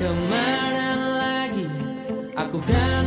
ke mana lagi? Aku kan